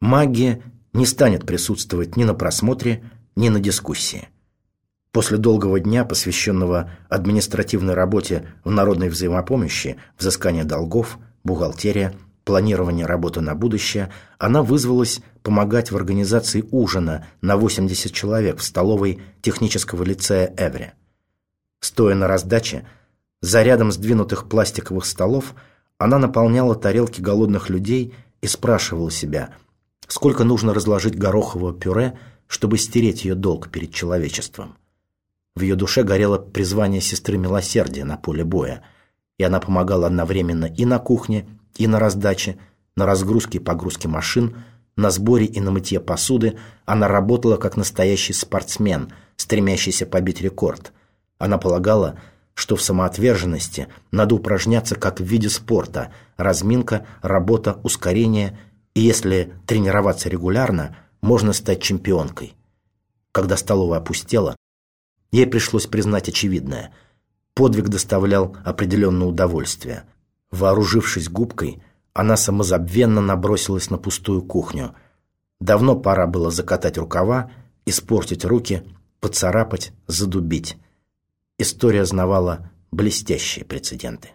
Магия не станет присутствовать ни на просмотре, ни на дискуссии. После долгого дня, посвященного административной работе в народной взаимопомощи, взыскание долгов, бухгалтерия, планирование работы на будущее, она вызвалась помогать в организации ужина на 80 человек в столовой технического лицея Эври. Стоя на раздаче, за рядом сдвинутых пластиковых столов, она наполняла тарелки голодных людей и спрашивала себя, сколько нужно разложить горохового пюре, чтобы стереть ее долг перед человечеством. В ее душе горело призвание сестры милосердия на поле боя, и она помогала одновременно и на кухне, и на раздаче, на разгрузке и погрузке машин, на сборе и на мытье посуды. Она работала как настоящий спортсмен, стремящийся побить рекорд. Она полагала, что в самоотверженности надо упражняться как в виде спорта – разминка, работа, ускорение, и если тренироваться регулярно, можно стать чемпионкой. Когда столовая опустела, ей пришлось признать очевидное – подвиг доставлял определенное удовольствие – Вооружившись губкой, она самозабвенно набросилась на пустую кухню. Давно пора было закатать рукава, испортить руки, поцарапать, задубить. История знавала блестящие прецеденты.